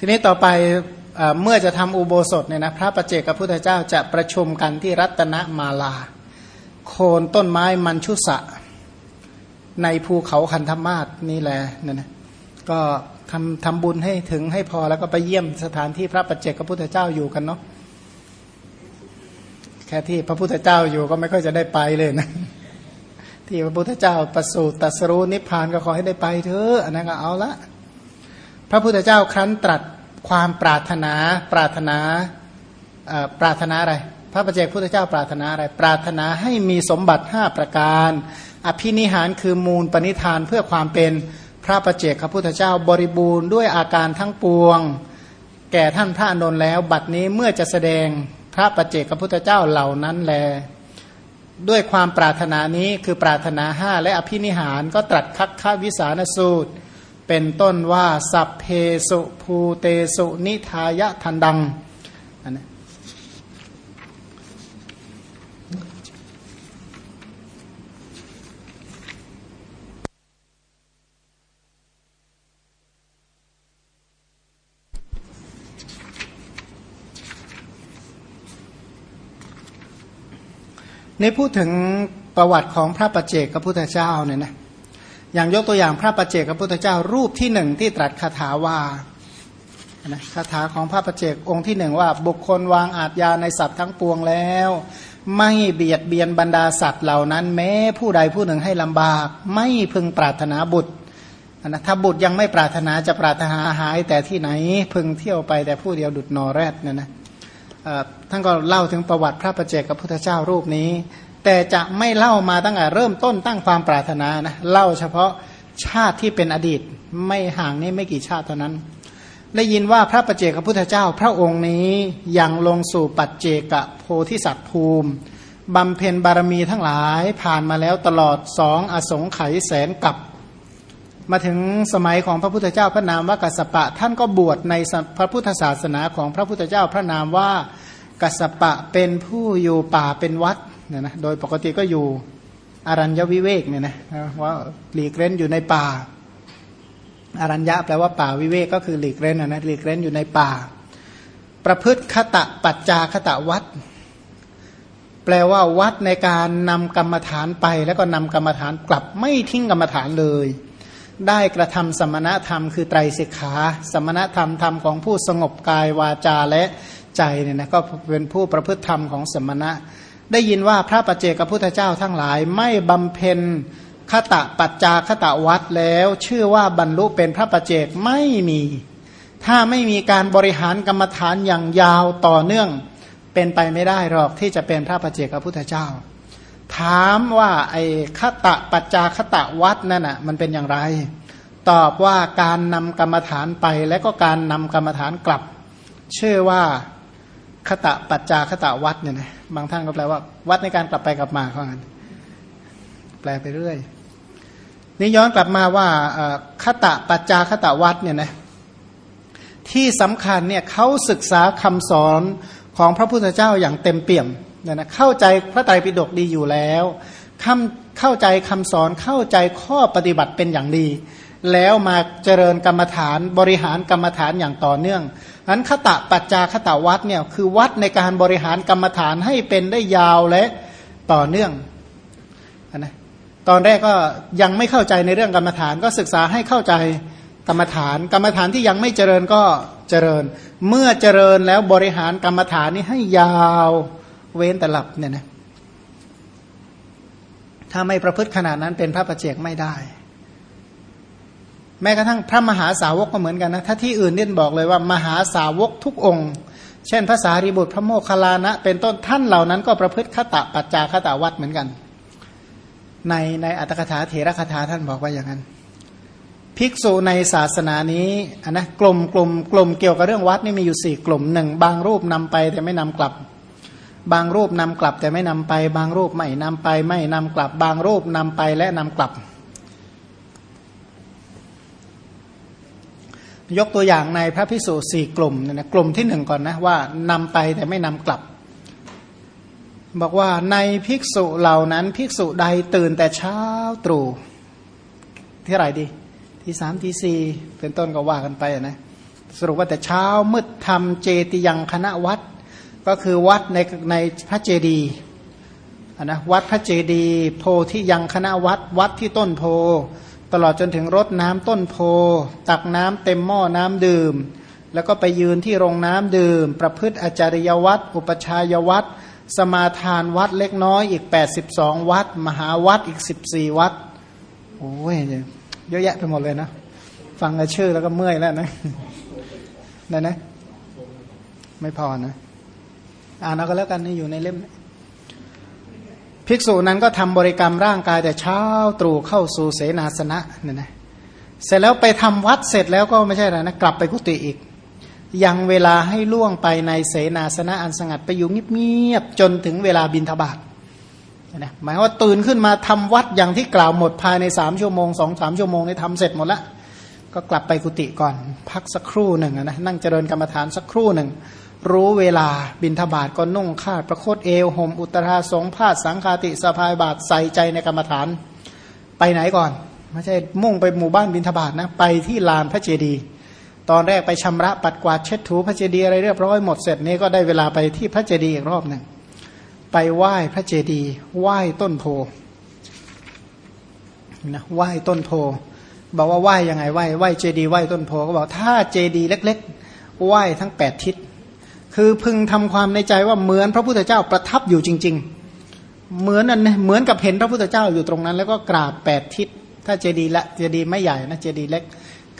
ทีนี้ต่อไปเมื่อจะทำอุโบสถเนี่ยนะพระประเจกับพุทธเจ้าจะประชุมกันที่รัตนมาลา โคนต้นไม้มันชุสะ ในภูเขาคันธมาศนี่แหละนี่ยนะก็ทำทำบุญให้ถึงให้พอแล้วก็ไปเยี่ยมสถานที่พระประเจกับพุทธเจ้าอยู่กันเนาะแค่ที่พระพุทธเจ้าอยู่ก็ไม่ค่อยจะได้ไปเลยนะที่พระพุทธเจ้าประสูติตรัสรู้นิพพานก็ขอให้ได้ไปเถอะอันนั้นก็เอาละ พระพุทธเจ้าครั้นตรัสความปรารถนาปรารถนาปรารถนาอะไร พระประเจกพุทธเจ้าปรารถนาอะไร ปรารถนาให้มีสมบัติ 5 ประการ อภินิหารคือมูลปณิธานเพื่อความเป็นพระประเจกพระพุทธเจ้าบริบูรณ์ด้วยอาการทั้งปวง แก่ท่านพระอนนแล้วบัดนี้เมื่อจะแสดงพระประเจกพระพุทธเจ้าเหล่านั้นแล ด้วยความปรารถนานี้คือปรารถนาห้าและอภินิหารก็ตรัสคักควิสานสูตร เป็นต้นว่าสัพเพสุภูเตสุนิทายะทันดังอันนี้นี่พูดถึงประวัติของพระประเจกพระพุทธเจ้าเนี่ยนะ อย่างยกตัวอย่างพระประเจกพระพุทธเจ้ารูปที่หนึ่งที่ตรัสคาถาว่านะคาถาของพระประเจกองค์ที่หนึ่งว่าบุคคลวางอาทยาในสัตว์ทั้งปวงแล้ว ไม่เบียดเบียนบรรดาสัตว์เหล่านั้น แม้ผู้ใดผู้หนึ่งให้ลำบาก ไม่พึงปรารถนาบุตรนะถ้าบุตรยังไม่ปรารถนาจะปรารถนาหายแต่ที่ไหนพึงเที่ยวไปแต่ผู้เดียวดุดนอแรดเนี่ยนะท่านก็เล่าถึงประวัติพระประเจกับพุทธเจ้ารูปนี้ แต่จะไม่เล่ามาตั้งแต่เริ่มต้นตั้งความปรารถนานะเล่าเฉพาะชาติที่เป็นอดีตไม่ห่างนี่ไม่กี่ชาติเท่านั้น ได้ยินว่าพระประเจกพุทธเจ้า พระองค์นี้ยังลงสู่ปัจเจกโพธิสัตว์ภูมิบำเพ็ญบารมีทั้งหลายผ่านมาแล้วตลอดสองอสงไขยแสนกับ มาถึงสมัยของพระพุทธเจ้าพระนามว่ากัสปะ ท่านก็บวชในพระพุทธศาสนาของพระพุทธเจ้าพระนามว่ากัสปะเป็นผู้อยู่ป่าเป็นวัด เนี่ยนะโดยปกติก็อยู่อารัญญวิเวกเนี่ยนะว่าหลีกเล่นอยู่ในป่า อารัญญะแปลว่าป่าวิเวกก็คือหลีกเล่นนะหลีกเล่นอยู่ในป่า ประพฤติคตะปัจจาคตะวัดแปลว่าวัดในการนำกรรมฐานไปแล้วก็นำกรรมฐานกลับไม่ทิ้งกรรมฐานเลย ได้กระทำสมณธรรมคือไตรสิกขา สมณธรรมธรรมของผู้สงบกายวาจาและใจเนี่ยนะก็เป็นผู้ประพฤติธรรมของสมณะ ได้ยินว่าพระปัจเจกพุทธเจ้าทั้งหลายไม่บำเพ็ญคตะปัจจาคตะวัดแล้วชื่อว่าบรรลุเป็นพระปัจเจกไม่มี ถ้าไม่มีการบริหารกรรมฐานอย่างยาวต่อเนื่อง เป็นไปไม่ได้หรอกที่จะเป็นพระปัจเจกพุทธเจ้า ถามว่าไอ้คตะปัจจาคตะวัดนั่นน่ะมันเป็นอย่างไร ตอบว่าการนำกรรมฐานไปและก็การนำกรรมฐานกลับ ชื่อว่าคตะปัจจาคตะวัดเนี่ยนะ บางท่านก็แปลว่า วัดในการกลับไปกลับมาเขางั้นแปลไปเรื่อยนี่ย้อนกลับมาว่าคตะปัจจาคตะวัดเนี่ยนะที่สำคัญเนี่ยเขาศึกษาคำสอนของพระพุทธเจ้าอย่างเต็มเปี่ยมเนี่ยนะเข้าใจพระไตรปิฎกดีอยู่แล้วคำเข้าใจคำสอนเข้าใจข้อปฏิบัติเป็นอย่างดี แล้วมาเจริญกรรมฐานบริหารกรรมฐานอย่างต่อเนื่องนั้นคตะปัจจาคตะวัดเนี่ยคือวัดในการบริหารกรรมฐานให้เป็นได้ยาวและต่อเนื่องนะตอนแรกก็ยังไม่เข้าใจในเรื่องกรรมฐานก็ศึกษาให้เข้าใจกรรมฐาน กรรมฐานที่ยังไม่เจริญก็เจริญ เมื่อเจริญแล้วบริหารกรรมฐานนี้ให้ยาวเว้นแต่หลับเนี่ยนะถ้าไม่ประพฤติขนาดนั้นเป็นพระประเจกไม่ได้ แม้กระทั่งพระมหาสาวกก็เหมือนกันนะถ้าที่อื่นเนี่ยบอกเลยว่ามหาสาวกทุกองค์ เช่นภาษารีบุตรพระโมคคัลลานะ เป็นต้นท่านเหล่านั้นก็ประพฤติคตะปัจจาคตะวัดเหมือนกัน ในในอัตถกถาเถระคถาท่านบอกว่าอย่างนั้น ภิกษุในศาสนานี้นนะกลุ่มกลุ่มกลุ่มเกี่ยวกับเรื่องวัดนี่มีอยู่สี่กลุ่มหนึ่งบางรูปนำไปแต่ไม่นำกลับ บางรูปนำกลับแต่ไม่นำไป บางรูปไม่นำไป ไม่นำกลับ บางรูปนำไปและนำกลับ ยกตัวอย่างในพระพิสุสี่กลุ่มนะกลุ่มที่หนึ่งก่อนนะว่านำไปแต่ไม่นำกลับ บอกว่าในภิกษุเหล่านั้นภิกษุใดตื่นแต่เช้าตรู่ที่ไรดี ที่สามที่สี่เป็นต้นก็ว่ากันไปนะสรุปว่าแต่เช้ามืดทำเจติยังคณะวัด ก็คือวัดในในพระเจดีนะวัดพระเจดี โพที่ยังคณะวัด วัดที่ต้นโพ ตลอดจนถึงรดน้ำต้นโพ ตักน้ำเต็มหม้อน้ำดื่ม แล้วก็ไปยืนที่โรงน้ำดื่ม ประพฤติอาจาริยวัดอุปชายวัดสมาทานวัดเล็กน้อยอีก 82 วัด มหาวัดอีก 14 วัดโอ้ยเยอะแยะไปหมดเลยนะ ฟังชื่อแล้วก็เมื่อยแล้วนะนั่นนะ ไม่พอนะ อ่านเอาก็แล้วกันนี่อยู่ในเล่ม ภิกษุนั้นก็ทำบริกรรมร่างกายแต่เช้าตรู่เข้าสู่เสนาสนะเนี่ยนะเสร็จแล้วไปทำวัดเสร็จแล้วก็ไม่ใช่อะไรนะกลับไปกุฏิอีก ยังเวลาให้ล่วงไปในเสนาสนะอันสงัดไปอยู่เงียบๆจนถึงเวลาบินทบาทนะหมายว่าตื่นขึ้นมาทำวัดอย่างที่กล่าวหมดภายในสามชั่วโมงสองสามชั่วโมงนี่ทำเสร็จหมดแล้วก็กลับไปกุฏิก่อน พักสักครู่หนึ่งนะนั่งเจริญกรรมฐานสักครู่หนึ่ง รู้เวลาบินทบาทก็นุ่งคาดประโคตเอวห่มอุตราสงผ้าสังคาติสะพายบาทใส่ใจในกรรมฐาน ไปไหนก่อนไม่ใช่มุ่งไปหมู่บ้านบินทบาทนะไปที่ลานพระเจดีย์ตอนแรกไปชำระปัดกวาดเช็ดถูพระเจดีย์อะไรเรียบร้อยหมดเสร็จนี้ก็ได้เวลาไปที่พระเจดีย์อีกรอบหนึ่งไปไหว้พระเจดีย์ไหว้ต้นโพนะไหว้ต้นโพ บอกว่าไหว้ยังไงไหว้ไหว้เจดีย์ไหว้ต้นโพก็บอกถ้าเจดีย์เล็ก ๆ ไหว้ทั้งแปดทิศ คือพึงทำความในใจว่าเหมือนพระพุทธเจ้าประทับอยู่จริง ๆ เหมือนอันเหมือนกับเห็นพระพุทธเจ้าอยู่ตรงนั้น แล้วก็กราบแปดทิศ ถ้าเจดีย์ละเจดีย์ไม่ใหญ่นะเจดีย์เล็ก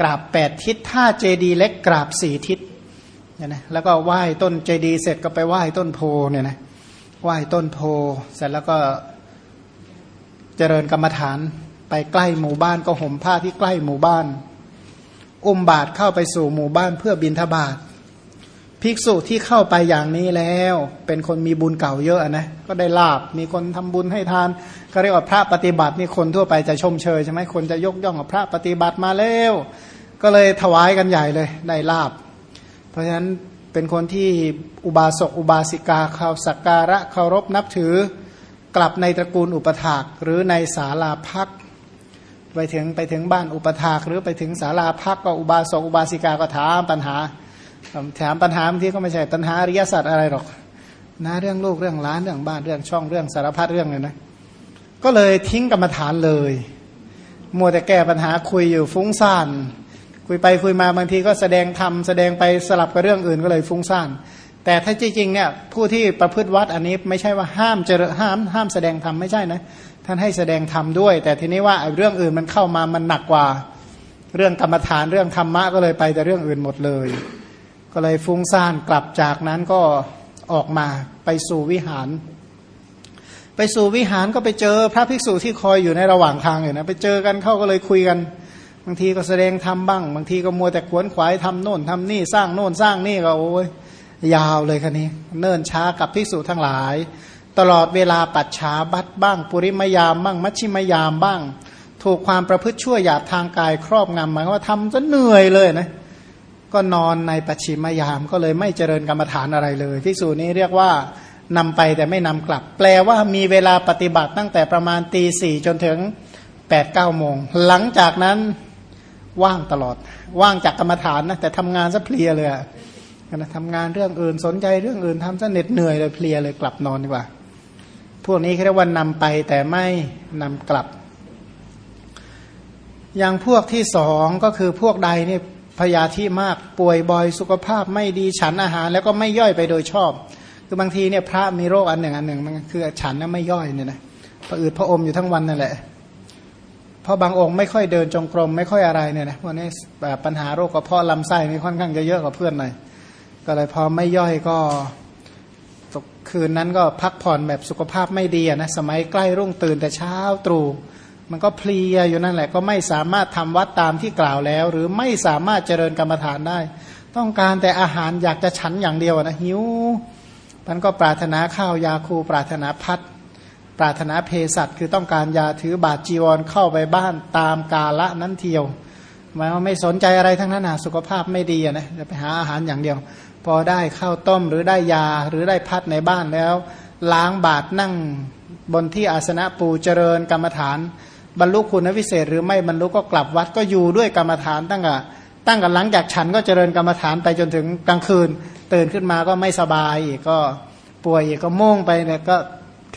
กราบแปดทิศ ถ้าเจดีย์เล็กกราบสี่ทิศเนี่ยนะแล้วก็ไหว้ต้นเจดีย์เสร็จก็ไปไหว้ต้นโพเนี่ยนะไหว้ต้นโพเสร็จแล้วก็เจริญกรรมฐานไปใกล้หมู่บ้านก็ห่มผ้าที่ใกล้หมู่บ้าน อุ้มบาตรเข้าไปสู่หมู่บ้านเพื่อบินทบาท ภิกษุที่เข้าไปอย่างนี้แล้ว เป็นคนมีบุญเก่าเยอะนะก็ได้ลาบมีคนทำบุญให้ทาน ก็เรียกว่าพระปฏิบัตินี่คนทั่วไปจะชมเชยใช่ไหมคนจะยกย่องว่าพระปฏิบัติมาแล้ว ก็เลยถวายกันใหญ่เลยได้ลาบ เพราะฉะนั้นเป็นคนที่อุบาสกอุบาสิกาเขาสักการะเคารพนับถือกลับในตระกูลอุปถากหรือในศาลาพักไปถึงไปถึงบ้านอุปถากหรือไปถึงศาลาพักก็อุบาสกอุบาสิกาก็ถามปัญหา ถามปัญหาบางทีก็ไม่ใช่ปัญหาอริยสัจอะไรหรอกนะเรื่องลูกเรื่องร้านเรื่องบ้านเรื่องช่องเรื่องสารพัดเรื่องเลยนะ ก็เลยทิ้งกรรมฐานเลยมัวแต่แก้ปัญหาคุยอยู่ฟุ้งซ่านคุยไปคุยมาบางทีก็แสดงธรรมแสดงไปสลับกับเรื่องอื่นก็เลยฟุ้งซ่านแต่ถ้าจริงๆเนี่ยผู้ที่ประพฤติวัดอันนี้ไม่ใช่ว่าห้ามเจริญห้ามห้ามแสดงธรรมไม่ใช่นะท่านให้แสดงธรรมด้วย แต่ทีนี้ว่าเรื่องอื่นมันเข้ามามันหนักกว่า เรื่องกรรมฐานเรื่องธรรมะก็เลยไปแต่เรื่องอื่นหมดเลย ก็เลยฟุ้งซ่านกลับจากนั้นก็ออกมาไปสู่วิหาร ไปสู่วิหารก็ไปเจอพระภิกษุที่คอยอยู่ในระหว่างทางอยู่นะไปเจอกันเข้าก็เลยคุยกัน บางทีก็แสดงธรรมบ้าง บางทีก็มัวแต่ขวนขวายทำโน่นทำนี่สร้างโน่นสร้างนี่ก็โอ้ยยาวเลยคันนี้ เนิ่นช้ากับภิกษุทั้งหลาย ตลอดเวลาปัจฉาบัตบ้าง ปุริมยามบ้าง มัชชิมยามบ้าง ถูกความประพฤติชั่วหยาบทางกายครอบงำหมายว่าทำจนเหนื่อยเลยนะ ก็นอนในปัจฉิมยามก็เลยไม่เจริญกรรมฐานอะไรเลยที่สูนี้เรียกว่านำไปแต่ไม่นำกลับ แปลว่ามีเวลาปฏิบัติตั้งแต่ประมาณตีสี่จนถึงแปดเก้าโมง หลังจากนั้นว่างตลอด ว่างจากกรรมฐานนะแต่ทำงานซะเพลียเลยนะทำงานเรื่องอื่นสนใจเรื่องอื่นทำซะเหน็ดเหนื่อยเลยเพลียเลยกลับนอนดีกว่า พวกนี้เรียกว่านำไปแต่ไม่นำกลับ อย่างพวกที่สองก็คือพวกใดนี่ พยาธิมากป่วยบ่อยสุขภาพไม่ดีฉันอาหาร แล้วก็ไม่ย่อยไปโดยชอบ คือบางทีเนี่ยพระมีโรคอันหนึ่งอันหนึ่งมันคือฉันนั้นไม่ย่อยเนี่ยนะพระอืดพระอมอยู่ทั้งวันนั่นแหละเพราะบางองค์ไม่ค่อยเดินจงกรมไม่ค่อยอะไรเนี่ยนะพวกนี้ปัญหาโรคกระเพาะลำไส้นี่ค่อนข้างจะเยอะกว่าเพื่อนหน่อยก็เลยพอไม่ย่อยก็คืนนั้นก็พักผ่อนแบบสุขภาพไม่ดีนะสมัยใกล้รุ่งตื่นแต่เช้าตรู่ มันก็เพลียอยู่นั่นแหละ ก็ไม่สามารถทำวัดตามที่กล่าวแล้ว หรือไม่สามารถเจริญกรรมฐานได้ ต้องการแต่อาหารอยากจะฉันอย่างเดียวนะหิวมันก็ปรารถนาข้าวยาคูปรารถนาพัดปรารถนาเภสัชคือต้องการยาถือบาดจีวรเข้าไปบ้านตามกาละนั้นเที่ยวหมายว่าไม่สนใจอะไรทั้งนั้นนะสุขภาพไม่ดีนะจะไปหาอาหารอย่างเดียว พอได้ข้าวต้มหรือได้ยาหรือได้พัดในบ้านแล้ว ล้างบาตรนั่งบนที่อาสนะปูเจริญกรรมฐาน บรรลุคุณวิเศษ หรือไม่บรรลุก็กลับวัดก็อยู่ด้วยกรรมฐานตั้งแต่ตั้งกันหลังจากฉันก็เจริญกรรมฐานไปจนถึงกลางคืนตื่นขึ้นมาก็ไม่สบายอีกก็ป่วยอีกก็ม่วงไปเนี่ยก็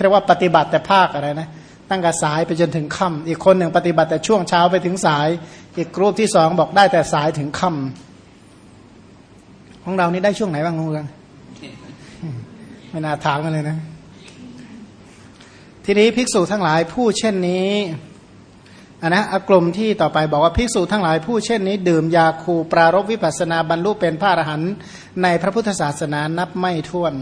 เรียกว่าปฏิบัติแต่ภาคอะไรนะตั้งแต่สายไปจนถึงค่ำอีกคนหนึ่งปฏิบัติแต่ช่วงเช้าไปถึงสาย อีกกรุ๊ปที่สองบอกได้แต่สายถึงค่ำของเรานี่ได้ช่วงไหนบ้างลุงเรืองไม่น่าถามกันเลยนะ ทีนี้ภิกษุทั้งหลายผู้เช่นนี้ อันนะอกลุ่มที่ต่อไปบอกว่าภิกษุทั้งหลายผู้เช่นนี้ ดื่มยาคูปรารภวิปัสสนาบรรลุเป็นพระอรหันต์ในพระพุทธศาสนานับไม่ถ้วน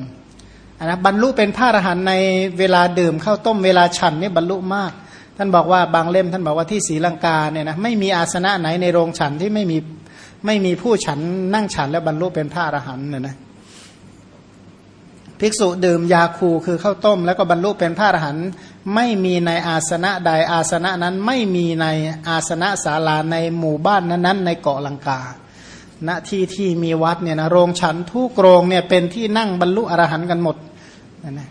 อันนะบรรลุเป็นพระอรหันต์ในเวลาดื่มข้าวต้มเวลาฉันนี่บรรลุมาก ท่านบอกว่าบางเล่มท่านบอกว่าที่ศรีลังกาเนี่ยนะไม่มีอาสนะไหนในโรงฉันที่ไม่มีไม่มีผู้ฉันนั่งฉันแล้วบรรลุเป็นพระอรหันต์เนี่ยนะภิกษุดื่มยาคูคือข้าวต้ม แล้วก็บรรลุเป็นพระอรหันต์ ไม่มีในอาสนะใดอาสนะนั้นไม่มีในอาสนะศาลาในหมู่บ้านนั้นๆ ในเกาะลังกา ณที่ที่มีวัดเนี่ยนะโรงฉันทุกโรงเนี่ยเป็นที่นั่งบรรลุอรหันต์กันหมดนะนะ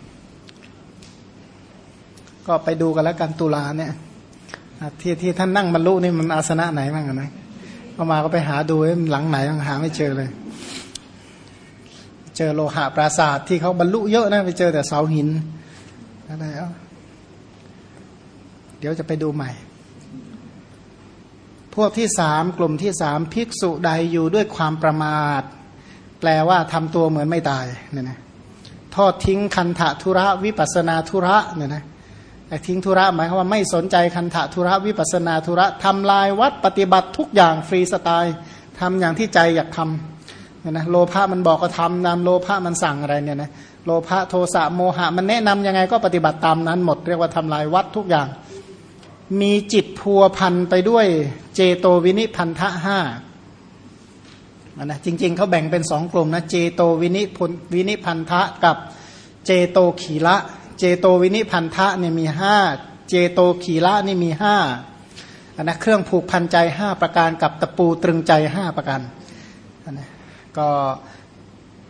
ก็ไปดูกันแล้วกันตุลาเนี่ยที่ที่ท่านนั่งบรรลุนี่มันอาสนะไหนบ้างนะก็มาก็ไปหาดูหลังไหนหาไม่เจอเลย เจอโลหะปราสาทที่เขาบรรลุเยอะนะไปเจอแต่เสาหินอะไรอะ เดี๋ยวจะไปดูใหม่ พวกที่สามกลุ่มที่สามภิกษุใดอยู่ด้วยความประมาท แปลว่าทำตัวเหมือนไม่ตายเนี่ยนะทอดทิ้งคันธทุระวิปัสนาธุระเนี่ยนะแต่ทิ้งธุระหมายความว่าไม่สนใจคันธทุระวิปัสนาธุระทำลายวัดปฏิบัติทุกอย่างฟรีสไตล์ทำอย่างที่ใจอยากทำเนี่ยนะโลภะมันบอกก็ทำตามโลภะมันสั่งอะไรเนี่ยนะโลภะโทสะโมหะมันแนะนำยังไงก็ปฏิบัติตามนั้นหมด เรียกว่าทำลายวัดทุกอย่าง มีจิตพัวพันไปด้วยเจโตวินิพันธะห้านะจริง ๆเขาแบ่งเป็นสองกลุ่มนะเจโตวินิพวินิพันธะกับเจโตขีละ เจโตวินิพันธะเนี่ยมีห้าเจโตขีละนี่มีห้าอันนะเครื่องผูกพันใจห้าประการกับตะปูตรึงใจห้าประการอันนะก็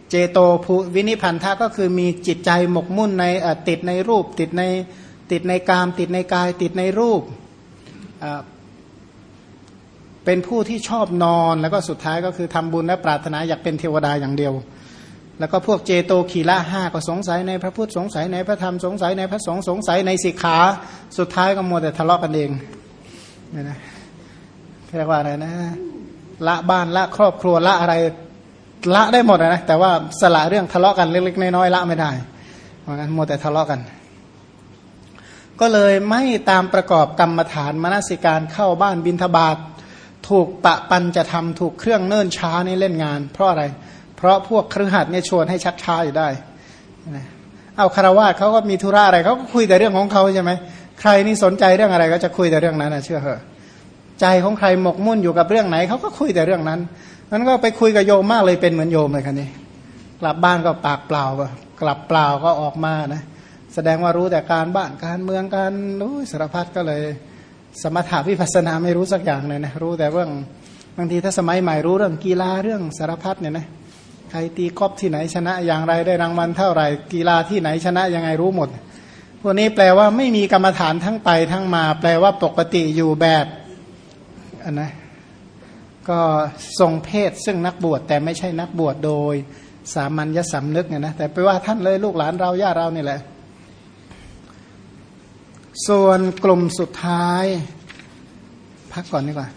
เจโตภูวินิพันธะก็คือมีจิตใจหมกมุ่นในติดในรูปติดใน ติดในกามติดในกายติดในรูป เป็นผู้ที่ชอบนอนแล้วก็สุดท้ายก็คือทำบุญและปรารถนาอยากเป็นเทวดาอย่างเดียว แล้วก็พวกเจโตขีละห้าก็สงสัยในพระพุทธสงสัยในพระธรรมสงสัยในพระสงฆ์สงสัยในสิกขาสุดท้ายก็มัวแต่ทะเลาะกันเองเนี่ยนะเรียกว่าอะไรนะละบ้านละครอบครัวละอะไรละได้หมดนะแต่ว่าสละเรื่องทะเลาะกันเล็กๆน้อยๆละไม่ได้เพราะงั้นมัวแต่ทะเลาะกัน ก็เลยไม่ตามประกอบกรรมฐานมนสิการเข้าบ้านบินทบาทถูกปะปันจะทำถูกเครื่องเนิ่นช้านี่เล่นงาน เพราะอะไร เพราะพวกเครือขัดเนี่ยชวนให้ชักช้าอยู่ได้เอาคารวะเขาก็มีธุระอะไรเขาก็คุยแต่เรื่องของเขาใช่ไหมใครนี่สนใจเรื่องอะไรก็จะคุยแต่เรื่องนั้นนะเชื่อเหอะใจของใครหมกมุ่นอยู่กับเรื่องไหนเขาก็คุยแต่เรื่องนั้นนั้นก็ไปคุยกับโยมมากเลยเป็นเหมือนโยมเลยคันนี้ กลับบ้านก็ปากเปล่าก็กลับเปล่าก็ออกมานะ แสดงว่ารู้แต่การบ้านการเมืองการรู้สารพัดก็เลย สมถาวิปัสนาไม่รู้สักอย่างเลยนะรู้แต่เรื่องบางทีถ้าสมัยใหม่รู้เรื่องกีฬาเรื่องสารพัดเนี่ยนะใครตีกอบที่ไหนชนะอย่างไรได้รางวัลเท่าไหร่ กีฬาที่ไหนชนะยังไงรู้หมด พวกนี้แปลว่าไม่มีกรรมฐานทั้งไปทั้งมา แปลว่าปกติอยู่แบบอันนะก็ทรงเพศซึ่งนักบวชแต่ไม่ใช่นักบวชโดยสามัญญสำนึกเนี่ยนะแต่ไปว่าท่านเลยลูกหลานเราญาติเรานี่แหละ ส่วนกลุ่มสุดท้าย พักก่อนดีกว่า